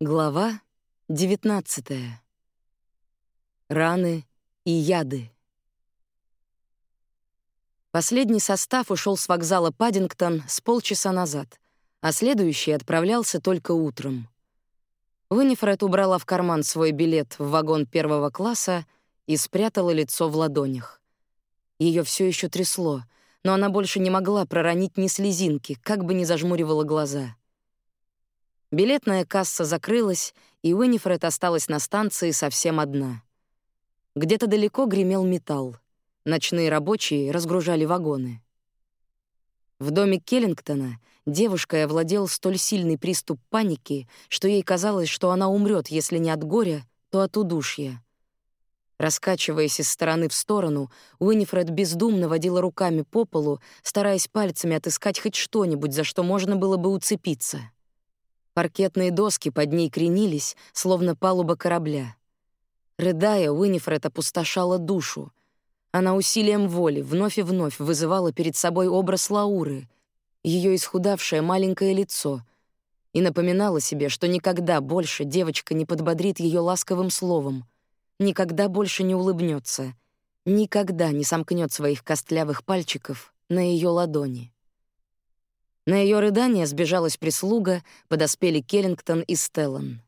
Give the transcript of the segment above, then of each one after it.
Глава 19. Раны и яды. Последний состав ушел с вокзала Паддингтон с полчаса назад, а следующий отправлялся только утром. Уинифред убрала в карман свой билет в вагон первого класса и спрятала лицо в ладонях. Ее все еще трясло, но она больше не могла проронить ни слезинки, как бы ни зажмуривала глаза — Билетная касса закрылась, и Уинифред осталась на станции совсем одна. Где-то далеко гремел металл. Ночные рабочие разгружали вагоны. В доме Келлингтона девушкой овладел столь сильный приступ паники, что ей казалось, что она умрет, если не от горя, то от удушья. Раскачиваясь из стороны в сторону, Уинифред бездумно водила руками по полу, стараясь пальцами отыскать хоть что-нибудь, за что можно было бы уцепиться. Паркетные доски под ней кренились, словно палуба корабля. Рыдая, Уинифред опустошала душу. Она усилием воли вновь и вновь вызывала перед собой образ Лауры, ее исхудавшее маленькое лицо, и напоминала себе, что никогда больше девочка не подбодрит ее ласковым словом, никогда больше не улыбнется, никогда не сомкнет своих костлявых пальчиков на ее ладони. На ее рыдание сбежалась прислуга, подоспели Келлингтон и Стеллан.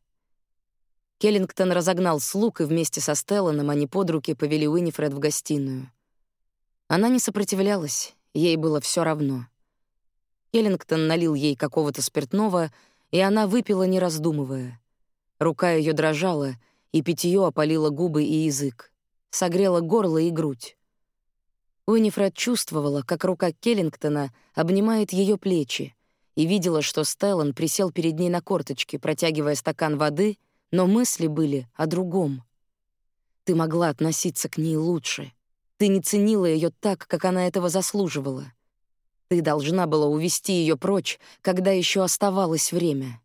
Келлингтон разогнал слуг, и вместе со Стелланом они под руки повели Уинифред в гостиную. Она не сопротивлялась, ей было все равно. Келлингтон налил ей какого-то спиртного, и она выпила, не раздумывая. Рука ее дрожала, и питье опалило губы и язык, согрело горло и грудь. Уинифред чувствовала, как рука Келлингтона обнимает ее плечи, и видела, что Стеллан присел перед ней на корточки, протягивая стакан воды, но мысли были о другом. Ты могла относиться к ней лучше. Ты не ценила ее так, как она этого заслуживала. Ты должна была увести ее прочь, когда еще оставалось время.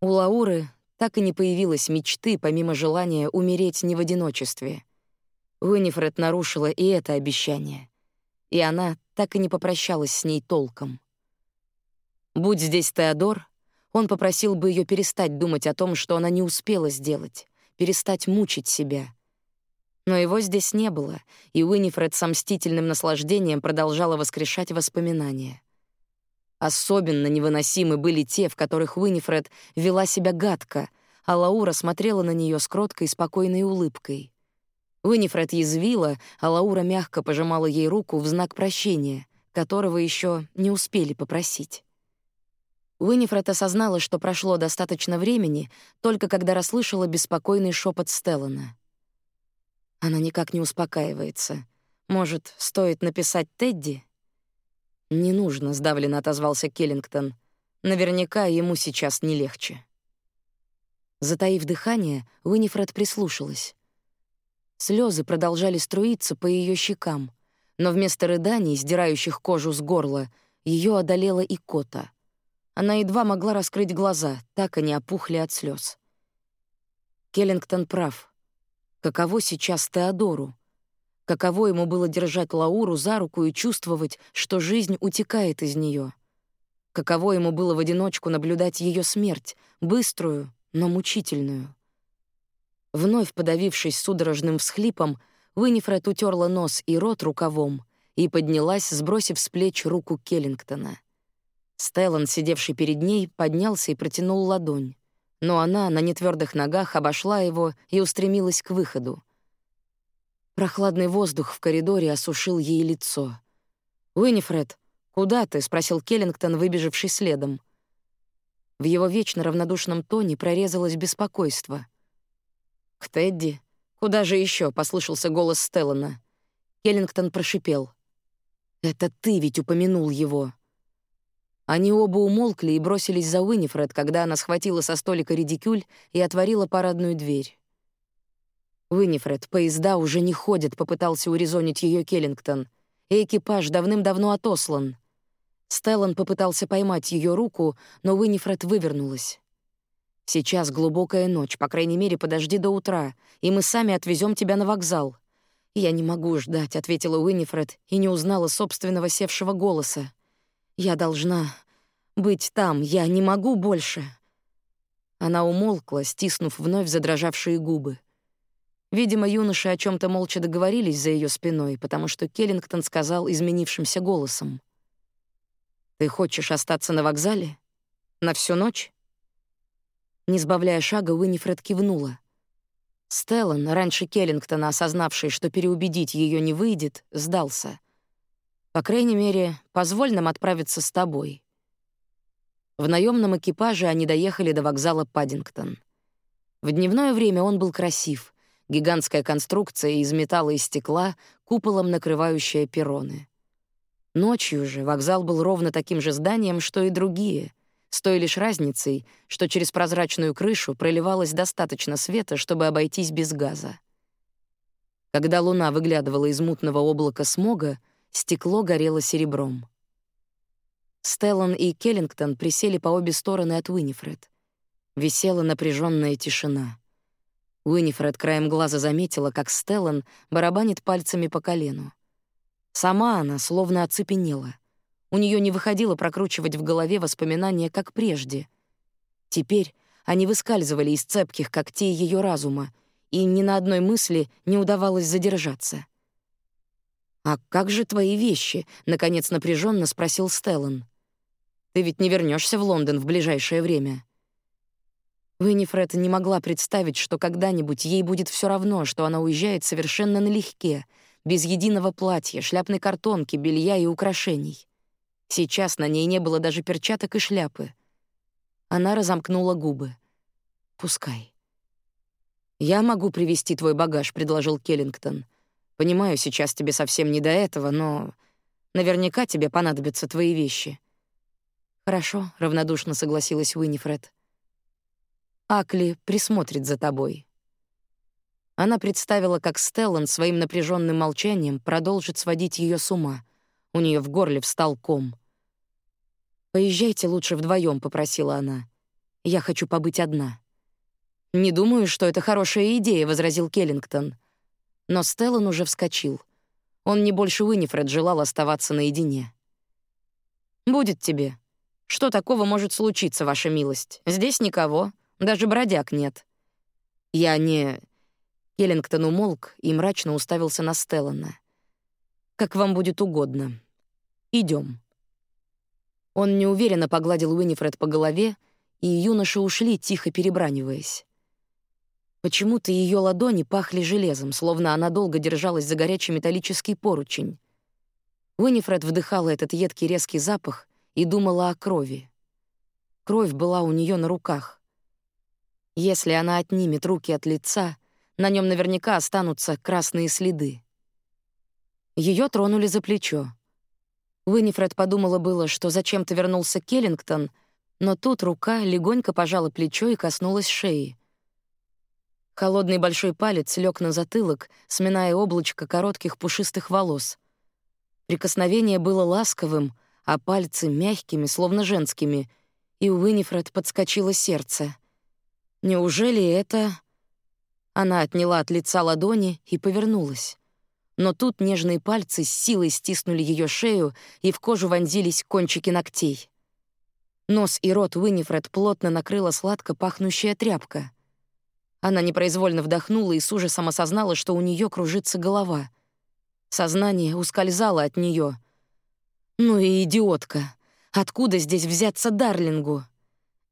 У Лауры так и не появилось мечты, помимо желания умереть не в одиночестве — Уинифред нарушила и это обещание. И она так и не попрощалась с ней толком. Будь здесь Теодор, он попросил бы ее перестать думать о том, что она не успела сделать, перестать мучить себя. Но его здесь не было, и Уинифред с мстительным наслаждением продолжала воскрешать воспоминания. Особенно невыносимы были те, в которых Уинифред вела себя гадко, а Лаура смотрела на нее с кроткой спокойной улыбкой. Уинифред язвила, а Лаура мягко пожимала ей руку в знак прощения, которого еще не успели попросить. Уинифред осознала, что прошло достаточно времени, только когда расслышала беспокойный шепот Стеллана. Она никак не успокаивается. Может, стоит написать Тедди? «Не нужно», — сдавленно отозвался Келлингтон. «Наверняка ему сейчас не легче». Затаив дыхание, Уинифред прислушалась. Слезы продолжали струиться по ее щекам, но вместо рыданий, сдирающих кожу с горла, ее одолела икота. Она едва могла раскрыть глаза, так они опухли от слез. Келлингтон прав. Каково сейчас Теодору? Каково ему было держать Лауру за руку и чувствовать, что жизнь утекает из нее? Каково ему было в одиночку наблюдать ее смерть, быструю, но мучительную? Вновь подавившись судорожным всхлипом, Уинифред утерла нос и рот рукавом и поднялась, сбросив с плеч руку Келлингтона. Стеллан, сидевший перед ней, поднялся и протянул ладонь, но она на нетвердых ногах обошла его и устремилась к выходу. Прохладный воздух в коридоре осушил ей лицо. «Уинифред, куда ты?» — спросил Келлингтон, выбежавший следом. В его вечно равнодушном тоне прорезалось беспокойство — «К Тедди? Куда же еще? послышался голос Стеллана. Келлингтон прошипел. «Это ты ведь упомянул его». Они оба умолкли и бросились за Уинифред, когда она схватила со столика редикюль и отворила парадную дверь. «Уинифред, поезда уже не ходят», — попытался урезонить ее Келлингтон. «И экипаж давным-давно отослан». Стеллан попытался поймать ее руку, но Уинифред вывернулась. Сейчас глубокая ночь, по крайней мере, подожди до утра, и мы сами отвезем тебя на вокзал. Я не могу ждать, ответила Уинифред и не узнала собственного севшего голоса. Я должна быть там, я не могу больше. Она умолкла, стиснув вновь задрожавшие губы. Видимо, юноши о чем то молча договорились за ее спиной, потому что Келлингтон сказал изменившимся голосом. «Ты хочешь остаться на вокзале? На всю ночь?» Не сбавляя шага, Уинифред кивнула. Стеллан, раньше Келлингтона, осознавший, что переубедить ее не выйдет, сдался. «По крайней мере, позволь нам отправиться с тобой». В наемном экипаже они доехали до вокзала Паддингтон. В дневное время он был красив. Гигантская конструкция из металла и стекла, куполом накрывающая перроны. Ночью же вокзал был ровно таким же зданием, что и другие — с той лишь разницей, что через прозрачную крышу проливалось достаточно света, чтобы обойтись без газа. Когда луна выглядывала из мутного облака смога, стекло горело серебром. Стеллан и Келлингтон присели по обе стороны от Уинифред. Висела напряженная тишина. Уинифред краем глаза заметила, как Стеллан барабанит пальцами по колену. Сама она словно оцепенела — у нее не выходило прокручивать в голове воспоминания, как прежде. Теперь они выскальзывали из цепких когтей ее разума, и ни на одной мысли не удавалось задержаться. «А как же твои вещи?» — наконец напряженно спросил Стеллан. «Ты ведь не вернешься в Лондон в ближайшее время?» Виннифред не могла представить, что когда-нибудь ей будет все равно, что она уезжает совершенно налегке, без единого платья, шляпной картонки, белья и украшений. Сейчас на ней не было даже перчаток и шляпы. Она разомкнула губы. «Пускай». «Я могу привезти твой багаж», — предложил Келлингтон. «Понимаю, сейчас тебе совсем не до этого, но наверняка тебе понадобятся твои вещи». «Хорошо», — равнодушно согласилась Уинифред. «Акли присмотрит за тобой». Она представила, как Стеллан своим напряженным молчанием продолжит сводить ее с ума — у нее в горле встал ком. «Поезжайте лучше вдвоем, попросила она. «Я хочу побыть одна». «Не думаю, что это хорошая идея», — возразил Келлингтон. Но Стеллан уже вскочил. Он не больше Уинифред желал оставаться наедине. «Будет тебе. Что такого может случиться, ваша милость? Здесь никого, даже бродяг нет». «Я не...» Келлингтон умолк и мрачно уставился на Стеллана. «Как вам будет угодно. Идем. Он неуверенно погладил Уинифред по голове, и юноши ушли, тихо перебраниваясь. Почему-то ее ладони пахли железом, словно она долго держалась за горячий металлический поручень. Уинифред вдыхала этот едкий резкий запах и думала о крови. Кровь была у нее на руках. Если она отнимет руки от лица, на нем наверняка останутся красные следы. Ее тронули за плечо. Уинифред подумала было, что зачем-то вернулся Келлингтон, но тут рука легонько пожала плечо и коснулась шеи. Холодный большой палец лег на затылок, сминая облачко коротких пушистых волос. Прикосновение было ласковым, а пальцы мягкими, словно женскими, и у Уинифред подскочило сердце. Неужели это... Она отняла от лица ладони и повернулась но тут нежные пальцы с силой стиснули ее шею, и в кожу вонзились кончики ногтей. Нос и рот Уинифред плотно накрыла сладко пахнущая тряпка. Она непроизвольно вдохнула и с ужасом осознала, что у нее кружится голова. Сознание ускользало от нее. «Ну и идиотка! Откуда здесь взяться Дарлингу?»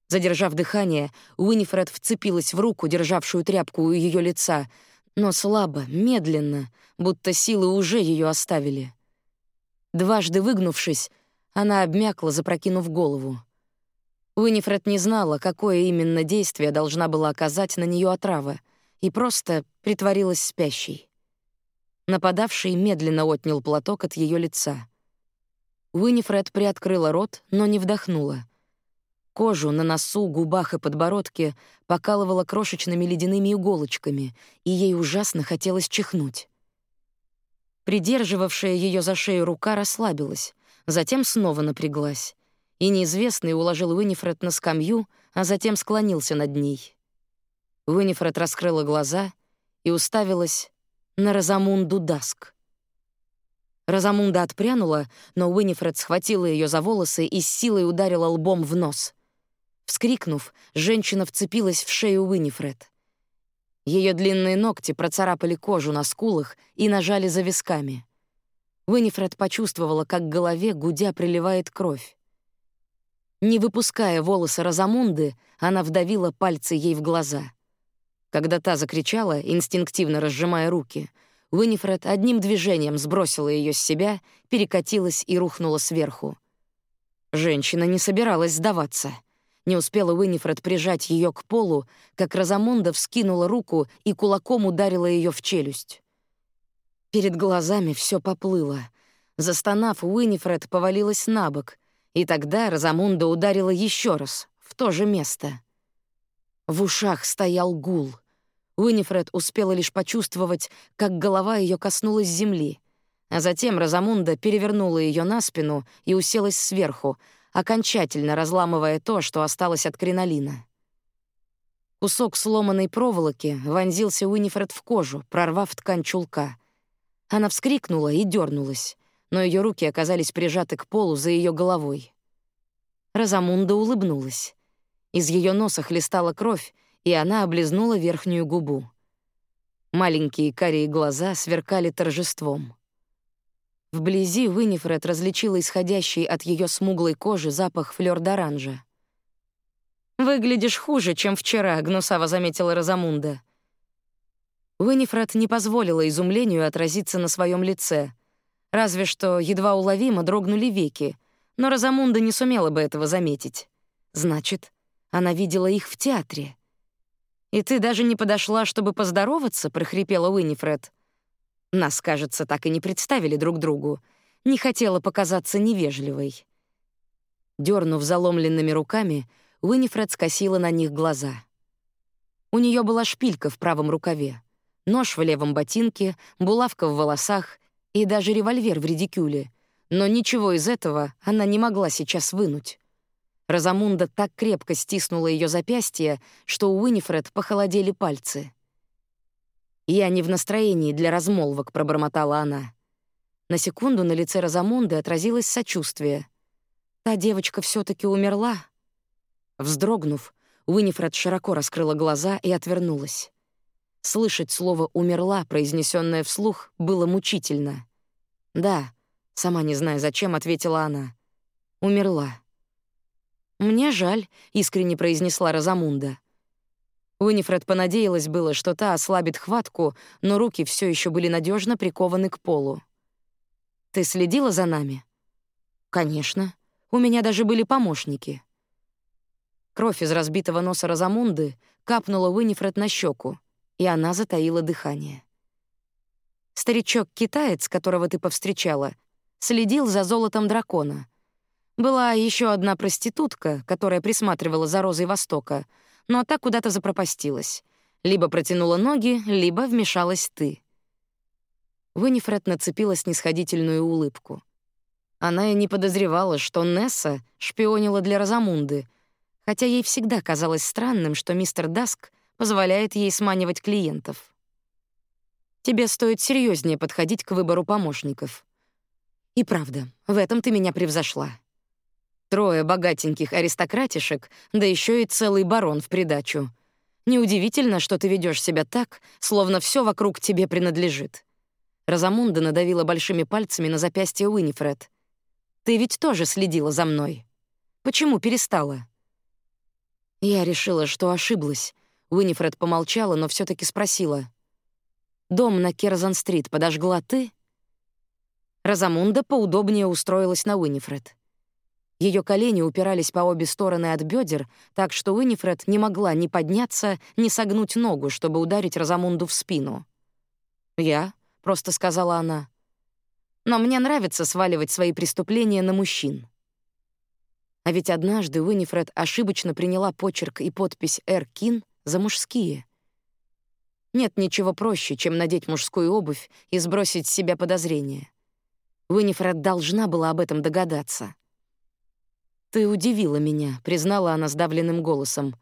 Задержав дыхание, Уинифред вцепилась в руку, державшую тряпку у ее лица — но слабо, медленно, будто силы уже ее оставили. Дважды выгнувшись, она обмякла, запрокинув голову. Уинифред не знала, какое именно действие должна была оказать на нее отрава, и просто притворилась спящей. Нападавший медленно отнял платок от ее лица. Уинифред приоткрыла рот, но не вдохнула. Кожу на носу, губах и подбородке покалывало крошечными ледяными иголочками, и ей ужасно хотелось чихнуть. Придерживавшая ее за шею рука расслабилась, затем снова напряглась, и неизвестный уложил Уинифред на скамью, а затем склонился над ней. Уинифред раскрыла глаза и уставилась на Розамунду Даск. Розамунда отпрянула, но Уинифред схватила ее за волосы и с силой ударила лбом в нос — Вскрикнув, женщина вцепилась в шею Уинифред. Ее длинные ногти процарапали кожу на скулах и нажали за висками. Уинифред почувствовала, как к голове гудя приливает кровь. Не выпуская волосы Розамунды, она вдавила пальцы ей в глаза. Когда та закричала, инстинктивно разжимая руки, Уинифред одним движением сбросила ее с себя, перекатилась и рухнула сверху. Женщина не собиралась сдаваться. Не успела Уинифред прижать ее к полу, как Розамунда вскинула руку и кулаком ударила ее в челюсть. Перед глазами все поплыло. Застонав, Уинифред повалилась на бок, и тогда Розамунда ударила еще раз, в то же место. В ушах стоял гул. Уинифред успела лишь почувствовать, как голова ее коснулась земли, а затем Розамунда перевернула ее на спину и уселась сверху, окончательно разламывая то, что осталось от кринолина. Кусок сломанной проволоки вонзился Уинифред в кожу, прорвав ткань чулка. Она вскрикнула и дернулась но ее руки оказались прижаты к полу за ее головой. Розамунда улыбнулась. Из ее носа хлестала кровь, и она облизнула верхнюю губу. Маленькие карие глаза сверкали торжеством. Вблизи Винифред различила исходящий от ее смуглой кожи запах флёр-д'оранжа. «Выглядишь хуже, чем вчера», — гнусаво заметила Розамунда. Винифред не позволила изумлению отразиться на своем лице — Разве что едва уловимо дрогнули веки, но Розамунда не сумела бы этого заметить. Значит, она видела их в театре. «И ты даже не подошла, чтобы поздороваться?» — прохрипела Уинифред. Нас, кажется, так и не представили друг другу. Не хотела показаться невежливой. Дернув заломленными руками, Уинифред скосила на них глаза. У нее была шпилька в правом рукаве, нож в левом ботинке, булавка в волосах и даже револьвер в редикюле, но ничего из этого она не могла сейчас вынуть. Розамунда так крепко стиснула ее запястье, что у Уинифред похолодели пальцы. «Я не в настроении для размолвок», — пробормотала она. На секунду на лице Розамунды отразилось сочувствие. «Та девочка все таки умерла?» Вздрогнув, Уинифред широко раскрыла глаза и отвернулась. Слышать слово «умерла», произнесенное вслух, было мучительно. «Да», — сама не зная зачем, ответила она. «Умерла». «Мне жаль», — искренне произнесла Розамунда. Уинифред понадеялась было, что та ослабит хватку, но руки все еще были надежно прикованы к полу. «Ты следила за нами?» «Конечно. У меня даже были помощники». Кровь из разбитого носа Розамунды капнула Уинифред на щеку и она затаила дыхание. Старичок-китаец, которого ты повстречала, следил за золотом дракона. Была еще одна проститутка, которая присматривала за Розой Востока, но та куда-то запропастилась. Либо протянула ноги, либо вмешалась ты. Винифред нацепила снисходительную улыбку. Она и не подозревала, что Несса шпионила для Розамунды, хотя ей всегда казалось странным, что мистер Даск — позволяет ей сманивать клиентов. Тебе стоит серьезнее подходить к выбору помощников. И правда, в этом ты меня превзошла. Трое богатеньких аристократишек, да еще и целый барон в придачу. Неудивительно, что ты ведешь себя так, словно все вокруг тебе принадлежит. Розамунда надавила большими пальцами на запястье Уинифред. Ты ведь тоже следила за мной. Почему перестала? Я решила, что ошиблась, Уинифред помолчала, но все таки спросила. «Дом на Керзан-стрит подожгла ты?» Розамунда поудобнее устроилась на Уинифред. Ее колени упирались по обе стороны от бедер, так что Уинифред не могла ни подняться, ни согнуть ногу, чтобы ударить Розамунду в спину. «Я», — просто сказала она. «Но мне нравится сваливать свои преступления на мужчин». А ведь однажды Уинифред ошибочно приняла почерк и подпись «Эр Кин» за мужские. Нет ничего проще, чем надеть мужскую обувь и сбросить с себя подозрения. Уинифред должна была об этом догадаться. «Ты удивила меня», — признала она сдавленным голосом.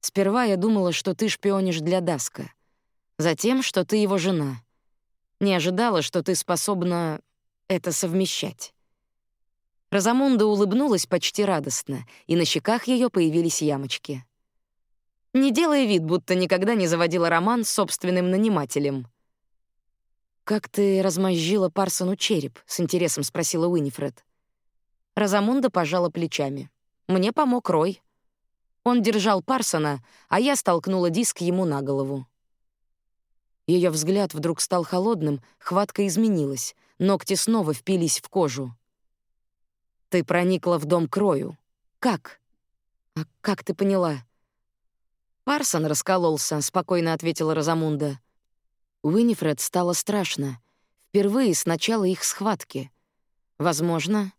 «Сперва я думала, что ты шпионишь для Даска. Затем, что ты его жена. Не ожидала, что ты способна это совмещать». Розамунда улыбнулась почти радостно, и на щеках ее появились ямочки. Не делая вид, будто никогда не заводила роман с собственным нанимателем. «Как ты размозжила Парсону череп?» — с интересом спросила Уинифред. Розамунда пожала плечами. «Мне помог Рой». Он держал Парсона, а я столкнула диск ему на голову. Ее взгляд вдруг стал холодным, хватка изменилась, ногти снова впились в кожу. «Ты проникла в дом Крою. Как?» «А как ты поняла?» «Парсон раскололся», — спокойно ответила Розамунда. Уинифред стало страшно. Впервые с начала их схватки. Возможно,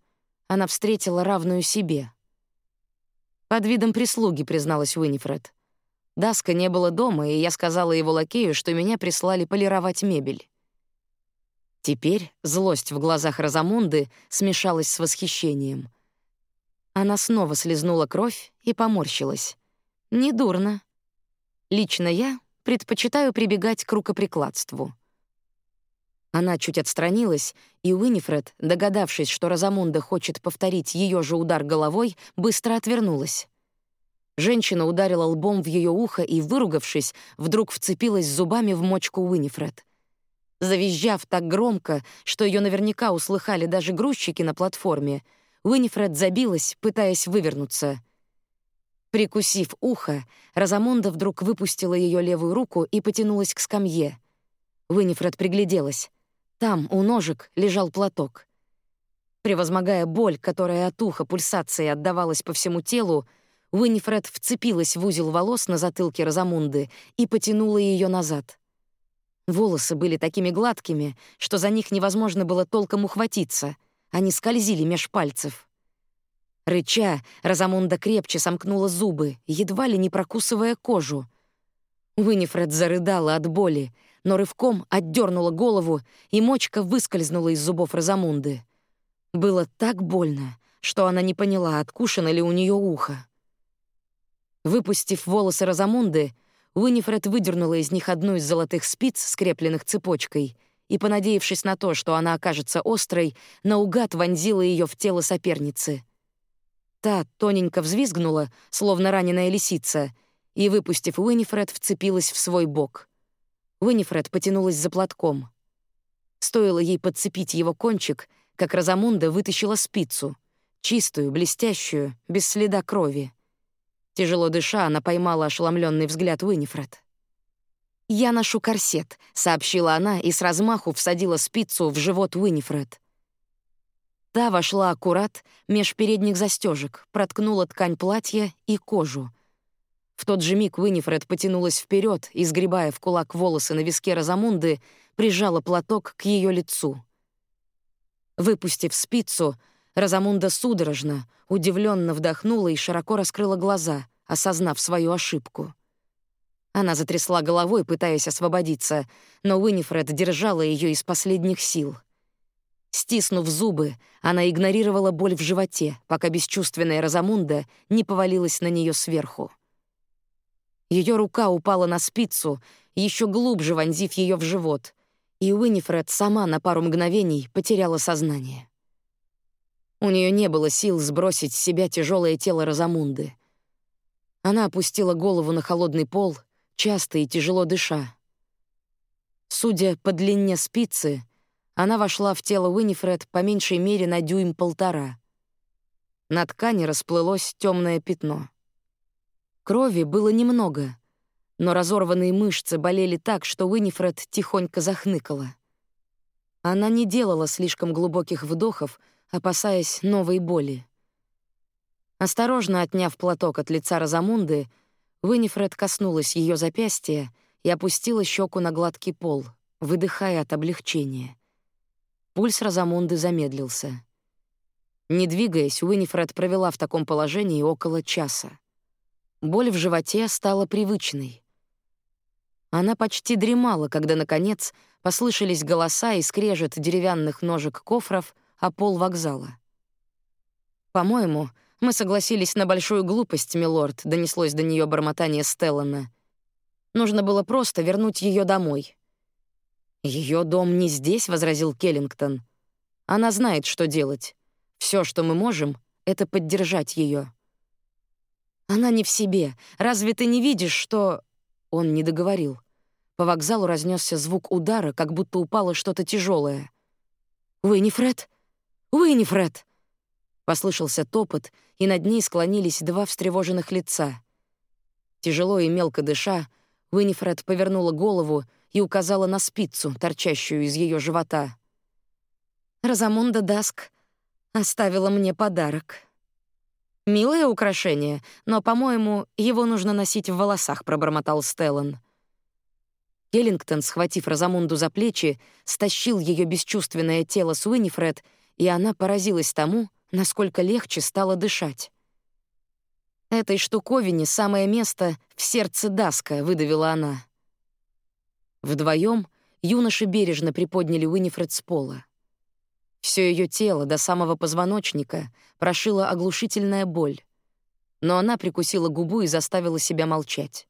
она встретила равную себе. Под видом прислуги, призналась Уинифред. Даска не было дома, и я сказала его лакею, что меня прислали полировать мебель. Теперь злость в глазах Розамунды смешалась с восхищением. Она снова слезнула кровь и поморщилась. Недурно. Лично я предпочитаю прибегать к рукоприкладству. Она чуть отстранилась, и Уинифред, догадавшись, что Розамунда хочет повторить ее же удар головой, быстро отвернулась. Женщина ударила лбом в ее ухо и, выругавшись, вдруг вцепилась зубами в мочку Уинифред. Завизжав так громко, что ее наверняка услыхали даже грузчики на платформе, Уинифред забилась, пытаясь вывернуться — Прикусив ухо, Розамонда вдруг выпустила ее левую руку и потянулась к скамье. Винифред пригляделась. Там, у ножек, лежал платок. Превозмогая боль, которая от уха пульсацией отдавалась по всему телу, Уинифред вцепилась в узел волос на затылке Розамунды и потянула ее назад. Волосы были такими гладкими, что за них невозможно было толком ухватиться. Они скользили меж пальцев. Рыча, Розамунда крепче сомкнула зубы, едва ли не прокусывая кожу. Уинифред зарыдала от боли, но рывком отдернула голову, и мочка выскользнула из зубов Розамунды. Было так больно, что она не поняла, откушено ли у нее ухо. Выпустив волосы Розамунды, Уинифред выдернула из них одну из золотых спиц, скрепленных цепочкой, и, понадеявшись на то, что она окажется острой, наугад вонзила ее в тело соперницы — Та тоненько взвизгнула, словно раненая лисица, и, выпустив Уинифред, вцепилась в свой бок. Уинифред потянулась за платком. Стоило ей подцепить его кончик, как Розамунда вытащила спицу, чистую, блестящую, без следа крови. Тяжело дыша, она поймала ошеломленный взгляд Уинифред. «Я ношу корсет», — сообщила она и с размаху всадила спицу в живот Уинифред. Та вошла аккурат меж передних застежек, проткнула ткань платья и кожу. В тот же миг Уинифред потянулась вперед и, сгребая в кулак волосы на виске Розамунды, прижала платок к ее лицу. Выпустив спицу, Розамунда судорожно, удивленно вдохнула и широко раскрыла глаза, осознав свою ошибку. Она затрясла головой, пытаясь освободиться, но Уинифред держала ее из последних сил — Стиснув зубы, она игнорировала боль в животе, пока бесчувственная Розамунда не повалилась на нее сверху. Ее рука упала на спицу, еще глубже вонзив ее в живот, и Уинифред сама на пару мгновений потеряла сознание. У нее не было сил сбросить с себя тяжелое тело Розамунды. Она опустила голову на холодный пол, часто и тяжело дыша. Судя по длине спицы, она вошла в тело Уинифред по меньшей мере на дюйм-полтора. На ткани расплылось темное пятно. Крови было немного, но разорванные мышцы болели так, что Уинифред тихонько захныкала. Она не делала слишком глубоких вдохов, опасаясь новой боли. Осторожно отняв платок от лица Розамунды, Уинифред коснулась ее запястья и опустила щеку на гладкий пол, выдыхая от облегчения. Пульс Розамунды замедлился. Не двигаясь, Уинифред провела в таком положении около часа. Боль в животе стала привычной. Она почти дремала, когда, наконец, послышались голоса и скрежет деревянных ножек кофров о пол вокзала. «По-моему, мы согласились на большую глупость, милорд», — донеслось до нее бормотание Стеллана. «Нужно было просто вернуть ее домой». Ее дом не здесь, возразил Келлингтон. Она знает, что делать. Все, что мы можем, — это поддержать ее. Она не в себе. Разве ты не видишь, что...» Он не договорил. По вокзалу разнесся звук удара, как будто упало что-то тяжелое. «Уиннифред! Уиннифред!» Послышался топот, и над ней склонились два встревоженных лица. Тяжело и мелко дыша, Уиннифред повернула голову и указала на спицу, торчащую из ее живота. «Розамунда Даск оставила мне подарок». «Милое украшение, но, по-моему, его нужно носить в волосах», — пробормотал Стеллан. Келлингтон, схватив Розамунду за плечи, стащил ее бесчувственное тело с Уиннифред, и она поразилась тому, насколько легче стало дышать. «Этой штуковине самое место в сердце Даска», — выдавила она. Вдвоем юноши бережно приподняли Уиннифред с пола. Все ее тело до самого позвоночника прошила оглушительная боль, но она прикусила губу и заставила себя молчать.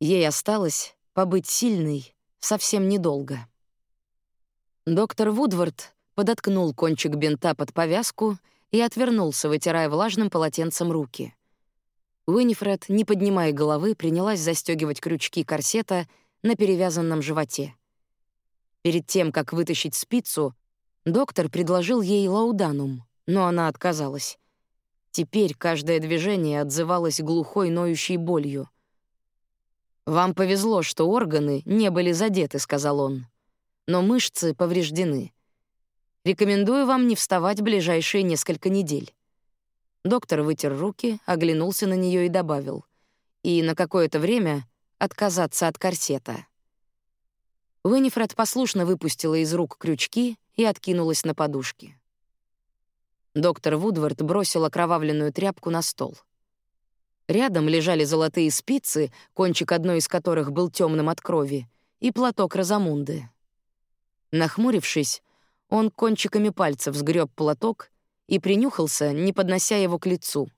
Ей осталось побыть сильной совсем недолго. Доктор Вудвард подоткнул кончик бинта под повязку и отвернулся, вытирая влажным полотенцем руки. Уинифред, не поднимая головы, принялась застегивать крючки корсета на перевязанном животе. Перед тем, как вытащить спицу, доктор предложил ей лауданум, но она отказалась. Теперь каждое движение отзывалось глухой ноющей болью. «Вам повезло, что органы не были задеты», — сказал он. «Но мышцы повреждены. Рекомендую вам не вставать ближайшие несколько недель». Доктор вытер руки, оглянулся на нее и добавил. «И на какое-то время отказаться от корсета». Уиннифред послушно выпустила из рук крючки и откинулась на подушки. Доктор Вудвард бросил окровавленную тряпку на стол. Рядом лежали золотые спицы, кончик одной из которых был темным от крови, и платок Розамунды. Нахмурившись, он кончиками пальцев сгреб платок и принюхался, не поднося его к лицу.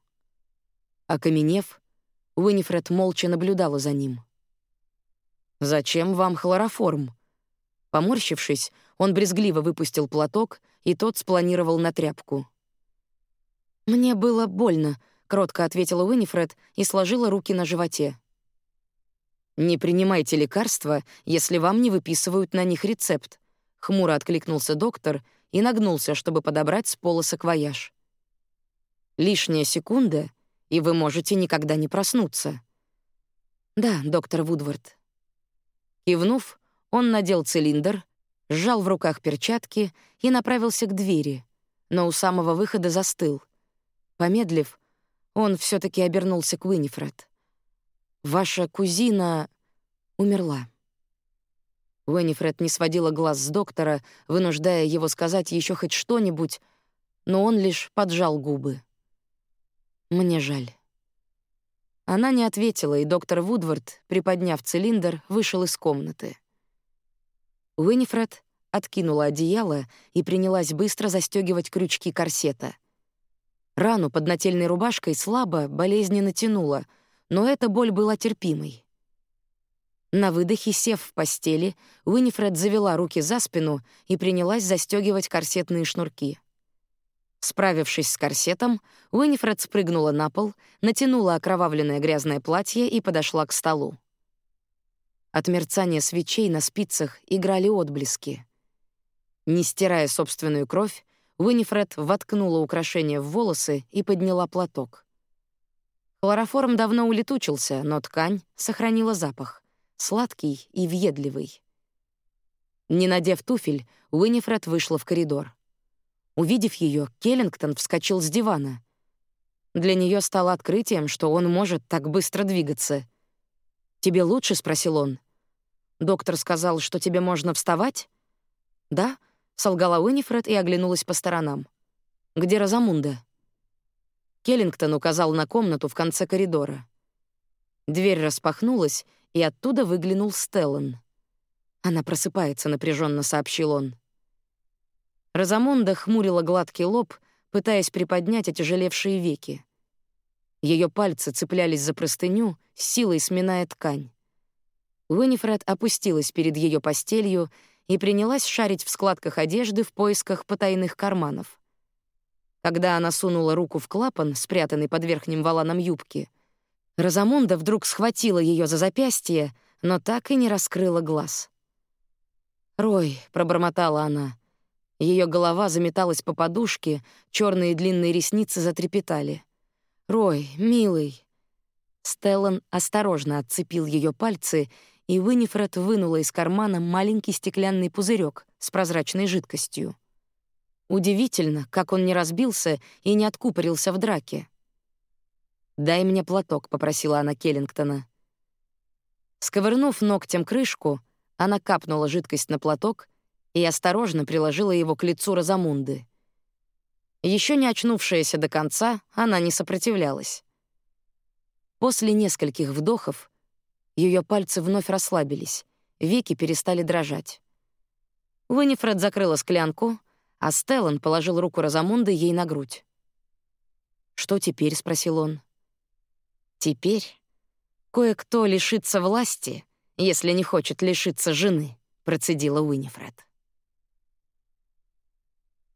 Окаменев, Уинифред молча наблюдала за ним. «Зачем вам хлороформ?» Поморщившись, он брезгливо выпустил платок, и тот спланировал на тряпку. «Мне было больно», — кротко ответила Уинифред и сложила руки на животе. «Не принимайте лекарства, если вам не выписывают на них рецепт», Хмуро откликнулся доктор и нагнулся, чтобы подобрать с пола саквояж. Лишняя секунда, и вы можете никогда не проснуться. Да, доктор Вудвард. Кивнув, он надел цилиндр, сжал в руках перчатки и направился к двери, но у самого выхода застыл. Помедлив, он все таки обернулся к Уинифред. «Ваша кузина умерла». Уэннифред не сводила глаз с доктора, вынуждая его сказать еще хоть что-нибудь, но он лишь поджал губы. «Мне жаль». Она не ответила, и доктор Вудвард, приподняв цилиндр, вышел из комнаты. Уиннифред откинула одеяло и принялась быстро застегивать крючки корсета. Рану под нательной рубашкой слабо, болезненно тянула, но эта боль была терпимой. На выдохе, сев в постели, Уинифред завела руки за спину и принялась застегивать корсетные шнурки. Справившись с корсетом, Уинифред спрыгнула на пол, натянула окровавленное грязное платье и подошла к столу. От мерцания свечей на спицах играли отблески. Не стирая собственную кровь, Уинифред воткнула украшение в волосы и подняла платок. Хлороформ давно улетучился, но ткань сохранила запах сладкий и въедливый. Не надев туфель, Уинифред вышла в коридор. Увидев ее, Келлингтон вскочил с дивана. Для нее стало открытием, что он может так быстро двигаться. «Тебе лучше?» — спросил он. «Доктор сказал, что тебе можно вставать?» «Да», — солгала Уинифред и оглянулась по сторонам. «Где Розамунда?» Келлингтон указал на комнату в конце коридора. Дверь распахнулась, и оттуда выглянул Стеллан. «Она просыпается», — напряженно сообщил он. Розамонда хмурила гладкий лоб, пытаясь приподнять отяжелевшие веки. Ее пальцы цеплялись за простыню, силой сминая ткань. Уинифред опустилась перед ее постелью и принялась шарить в складках одежды в поисках потайных карманов. Когда она сунула руку в клапан, спрятанный под верхним воланом юбки, Розамунда вдруг схватила ее за запястье, но так и не раскрыла глаз. «Рой», — пробормотала она. Ее голова заметалась по подушке, черные длинные ресницы затрепетали. «Рой, милый». Стеллан осторожно отцепил ее пальцы, и Винифред вынула из кармана маленький стеклянный пузырек с прозрачной жидкостью. Удивительно, как он не разбился и не откупорился в драке. «Дай мне платок», — попросила она Келлингтона. Сковырнув ногтем крышку, она капнула жидкость на платок и осторожно приложила его к лицу Розамунды. Еще не очнувшаяся до конца, она не сопротивлялась. После нескольких вдохов ее пальцы вновь расслабились, веки перестали дрожать. Уинифред закрыла склянку, а Стеллан положил руку Розамунды ей на грудь. «Что теперь?» — спросил он. «Теперь кое-кто лишится власти, если не хочет лишиться жены», — процедила Уинифред.